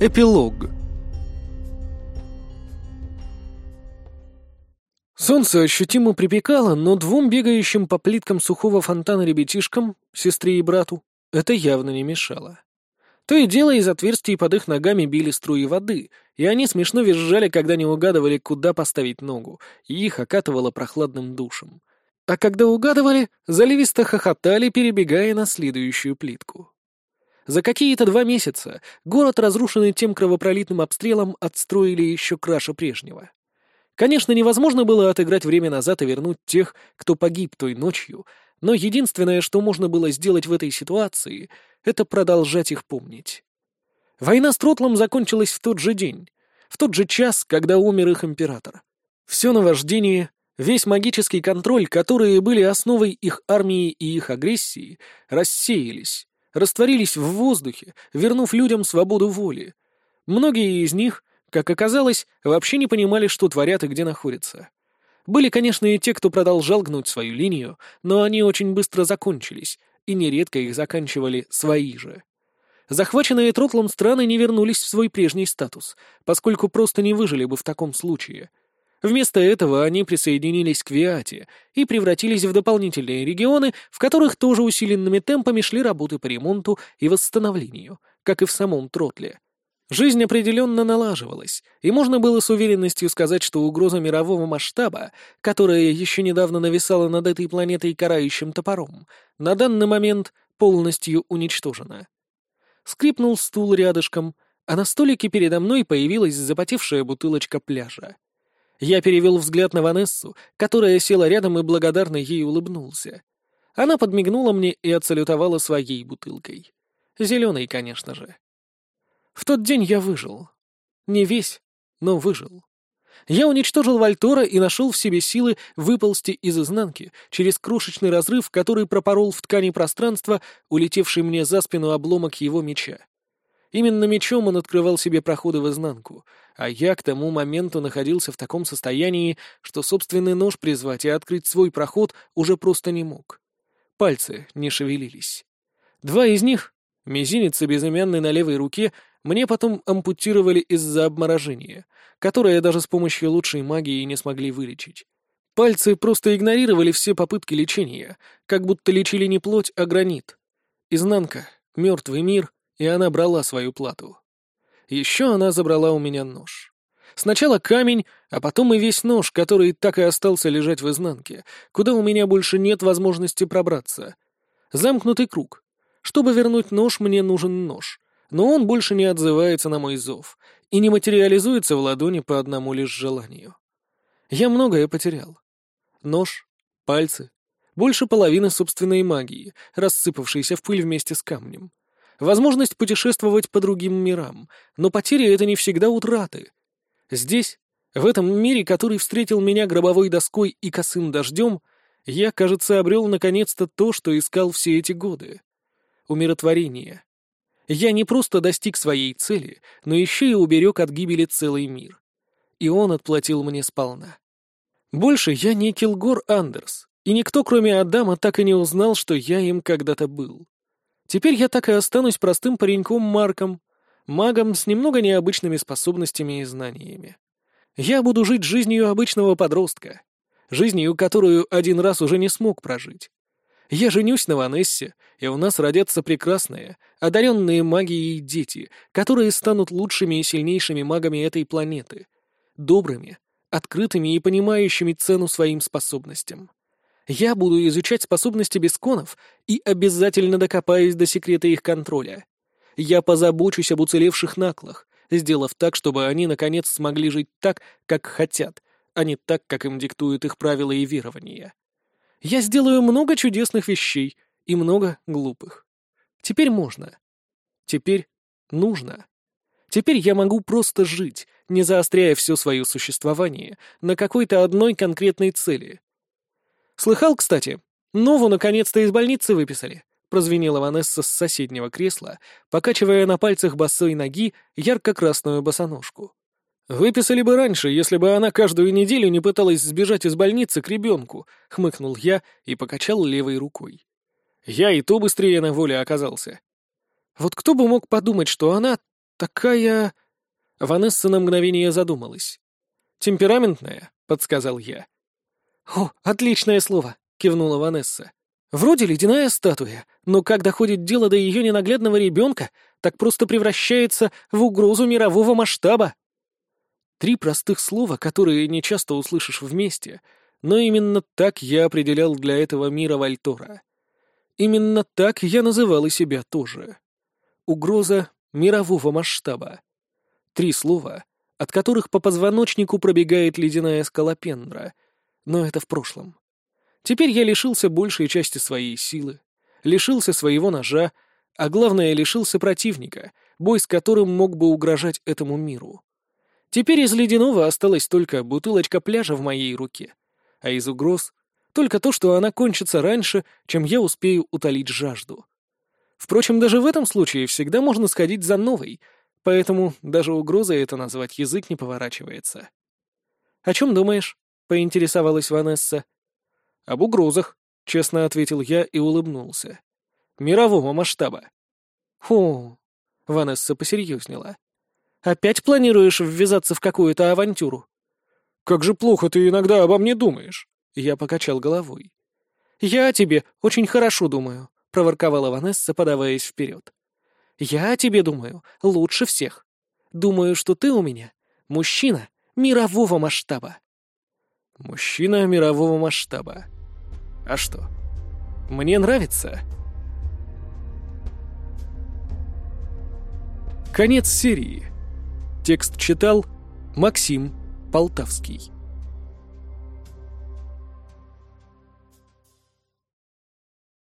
Эпилог Солнце ощутимо припекало, но двум бегающим по плиткам сухого фонтана ребятишкам, сестре и брату, это явно не мешало. То и дело из отверстий под их ногами били струи воды, и они смешно визжали, когда не угадывали, куда поставить ногу, и их окатывало прохладным душем. А когда угадывали, заливисто хохотали, перебегая на следующую плитку. За какие-то два месяца город, разрушенный тем кровопролитным обстрелом, отстроили еще краше прежнего. Конечно, невозможно было отыграть время назад и вернуть тех, кто погиб той ночью, но единственное, что можно было сделать в этой ситуации, это продолжать их помнить. Война с Тротлом закончилась в тот же день, в тот же час, когда умер их император. Все наваждение, весь магический контроль, которые были основой их армии и их агрессии, рассеялись, растворились в воздухе, вернув людям свободу воли. Многие из них, как оказалось, вообще не понимали, что творят и где находятся. Были, конечно, и те, кто продолжал гнуть свою линию, но они очень быстро закончились, и нередко их заканчивали свои же. Захваченные Тротлом страны не вернулись в свой прежний статус, поскольку просто не выжили бы в таком случае. Вместо этого они присоединились к Виате и превратились в дополнительные регионы, в которых тоже усиленными темпами шли работы по ремонту и восстановлению, как и в самом Тротле. Жизнь определенно налаживалась, и можно было с уверенностью сказать, что угроза мирового масштаба, которая еще недавно нависала над этой планетой карающим топором, на данный момент полностью уничтожена. Скрипнул стул рядышком, а на столике передо мной появилась запотевшая бутылочка пляжа. Я перевел взгляд на Ванессу, которая села рядом и благодарно ей улыбнулся. Она подмигнула мне и отсалютовала своей бутылкой. Зеленой, конечно же. В тот день я выжил. Не весь, но выжил. Я уничтожил Вальтора и нашел в себе силы выползти из изнанки через крошечный разрыв, который пропорол в ткани пространства, улетевший мне за спину обломок его меча. Именно мечом он открывал себе проходы в изнанку, а я к тому моменту находился в таком состоянии, что собственный нож призвать и открыть свой проход уже просто не мог. Пальцы не шевелились. Два из них, мизинец и безымянный на левой руке, мне потом ампутировали из-за обморожения, которое даже с помощью лучшей магии не смогли вылечить. Пальцы просто игнорировали все попытки лечения, как будто лечили не плоть, а гранит. Изнанка, мертвый мир — и она брала свою плату. Еще она забрала у меня нож. Сначала камень, а потом и весь нож, который так и остался лежать в изнанке, куда у меня больше нет возможности пробраться. Замкнутый круг. Чтобы вернуть нож, мне нужен нож. Но он больше не отзывается на мой зов и не материализуется в ладони по одному лишь желанию. Я многое потерял. Нож, пальцы, больше половины собственной магии, рассыпавшейся в пыль вместе с камнем возможность путешествовать по другим мирам, но потери — это не всегда утраты. Здесь, в этом мире, который встретил меня гробовой доской и косым дождем, я, кажется, обрел наконец-то то, что искал все эти годы. Умиротворение. Я не просто достиг своей цели, но еще и уберег от гибели целый мир. И он отплатил мне сполна. Больше я не Килгор Андерс, и никто, кроме Адама, так и не узнал, что я им когда-то был. Теперь я так и останусь простым пареньком Марком, магом с немного необычными способностями и знаниями. Я буду жить жизнью обычного подростка, жизнью, которую один раз уже не смог прожить. Я женюсь на Ванессе, и у нас родятся прекрасные, одаренные магией дети, которые станут лучшими и сильнейшими магами этой планеты, добрыми, открытыми и понимающими цену своим способностям. Я буду изучать способности бесконов и обязательно докопаюсь до секрета их контроля. Я позабочусь об уцелевших наклах, сделав так, чтобы они, наконец, смогли жить так, как хотят, а не так, как им диктуют их правила и верования. Я сделаю много чудесных вещей и много глупых. Теперь можно. Теперь нужно. Теперь я могу просто жить, не заостряя все свое существование на какой-то одной конкретной цели. Слыхал, кстати, Нову наконец-то из больницы выписали. Прозвенела Ванесса с соседнего кресла, покачивая на пальцах босой ноги ярко-красную босоножку. «Выписали бы раньше, если бы она каждую неделю не пыталась сбежать из больницы к ребенку», — хмыкнул я и покачал левой рукой. Я и то быстрее на воле оказался. Вот кто бы мог подумать, что она такая...» Ванесса на мгновение задумалась. «Темпераментная», — подсказал я. «О, отличное слово!» — кивнула Ванесса. «Вроде ледяная статуя, но как доходит дело до ее ненаглядного ребенка, так просто превращается в угрозу мирового масштаба». Три простых слова, которые не часто услышишь вместе, но именно так я определял для этого мира Вальтора. Именно так я называл и себя тоже. Угроза мирового масштаба. Три слова, от которых по позвоночнику пробегает ледяная скалопендра, но это в прошлом. Теперь я лишился большей части своей силы, лишился своего ножа, а главное, лишился противника, бой с которым мог бы угрожать этому миру. Теперь из ледяного осталась только бутылочка пляжа в моей руке, а из угроз — только то, что она кончится раньше, чем я успею утолить жажду. Впрочем, даже в этом случае всегда можно сходить за новой, поэтому даже угрозой это назвать язык не поворачивается. «О чем думаешь?» — поинтересовалась Ванесса. «Об угрозах», — честно ответил я и улыбнулся. «Мирового масштаба». «Хо...» — Ванесса посерьезнела. Опять планируешь ввязаться в какую-то авантюру?» «Как же плохо ты иногда обо мне думаешь!» Я покачал головой. «Я о тебе очень хорошо думаю», — проворковала Ванесса, подаваясь вперед. «Я о тебе думаю лучше всех. Думаю, что ты у меня мужчина мирового масштаба». «Мужчина мирового масштаба. А что? Мне нравится». Конец серии. Текст читал Максим Полтавский.